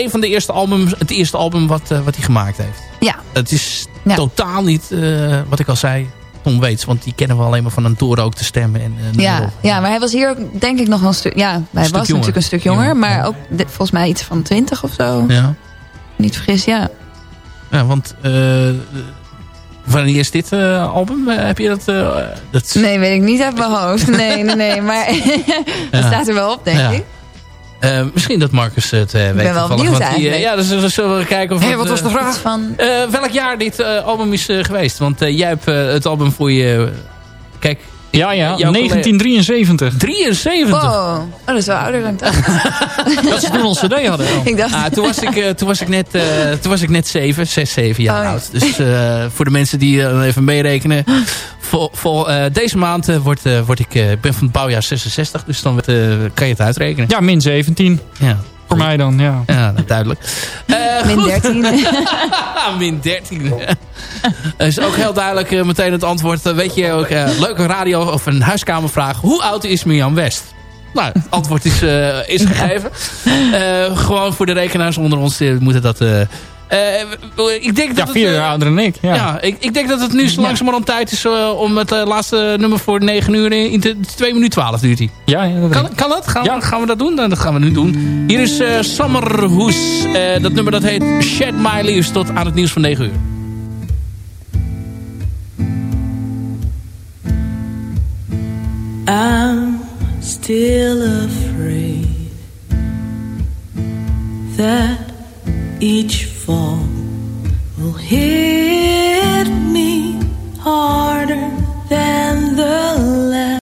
Speaker 4: Een van de eerste albums, het eerste album wat, eh, wat hij gemaakt heeft.
Speaker 6: Ja.
Speaker 4: Het is
Speaker 6: Ja.
Speaker 4: totaal niet, eh, wat ik al zei, Tom Waits. Want die kennen we alleen maar van een doorrookte stem. En, eh, noem maar
Speaker 6: Ja,
Speaker 4: op.
Speaker 6: ja, maar hij was hier ook denk ik nog wel een stuk... Ja, hij was
Speaker 4: jonger.
Speaker 6: natuurlijk een stuk jonger.
Speaker 4: Ja.
Speaker 6: Maar ook volgens mij iets van 20 of zo.
Speaker 4: Ja.
Speaker 6: Niet vergis, ja.
Speaker 4: Ja, want... eh, wanneer is dit eh, album? Eh, heb je dat... eh, dat
Speaker 6: Nee, weet ik niet uit mijn [laughs] hoofd. Nee, nee, nee. Maar [laughs] dat staat er wel op, denk ik.
Speaker 4: Eh, misschien dat Marcus het eh weet.
Speaker 6: ben wel benieuwd
Speaker 4: die, eh,
Speaker 6: eigenlijk.
Speaker 4: Ja, dus dan zullen we kijken of
Speaker 5: Hé,
Speaker 4: het,
Speaker 5: wat was de vraag?
Speaker 6: Van...
Speaker 4: eh, welk jaar dit eh, album is geweest? Want eh, jij hebt eh, het album voor je... Kijk,
Speaker 5: Ja, ja,
Speaker 4: Jouw
Speaker 5: 1973.
Speaker 4: 73.
Speaker 6: Wow. Oh, dat is wel ouder dan ik dacht. [laughs]
Speaker 5: Dat ze toen ons cd hadden.
Speaker 6: ik dacht...
Speaker 4: Ah, toen, was ik, eh, toen, was ik net, eh, toen was ik net 7, 6, 7 jaar
Speaker 6: Oh, ja.
Speaker 4: oud. Dus eh, voor de mensen die even meerekenen. Vol, vol, eh, deze maand word, eh, word ik, eh, ik ben van het bouwjaar 66. Dus dan kan je het uitrekenen.
Speaker 5: Ja, min 17.
Speaker 4: Ja,
Speaker 5: Voor mij dan, ja.
Speaker 4: ja duidelijk. Eh,
Speaker 6: Min
Speaker 4: goed.
Speaker 6: 13. [laughs]
Speaker 4: Min 13. Dat is ook heel duidelijk eh, meteen het antwoord. Eh, weet je ook, leuke radio of een huiskamervraag. Hoe oud is Mirjam West? Nou, het antwoord is, eh, is gegeven. [laughs] Eh, gewoon voor de rekenaars onder ons moeten dat... eh, eh, ik denk
Speaker 5: Ja,
Speaker 4: dat het,
Speaker 5: vier
Speaker 4: eh,
Speaker 5: jaar ouder dan ik. Ja.
Speaker 4: ja, ik, ik denk dat het nu zo langzamerhand tijd is eh, om het eh, laatste nummer voor 9 uur in, in te- 2 minuten 12 duurt hij.
Speaker 5: Ja, ja, dat
Speaker 4: Kan, kan dat? Gaan, we, gaan we dat doen? Nou, dat gaan we nu doen. Hier is eh Summerhoes. Eh, dat nummer dat heet Shed My Leaves tot aan het nieuws van 9 uur.
Speaker 11: I'm still afraid that Each fall will hit me harder than the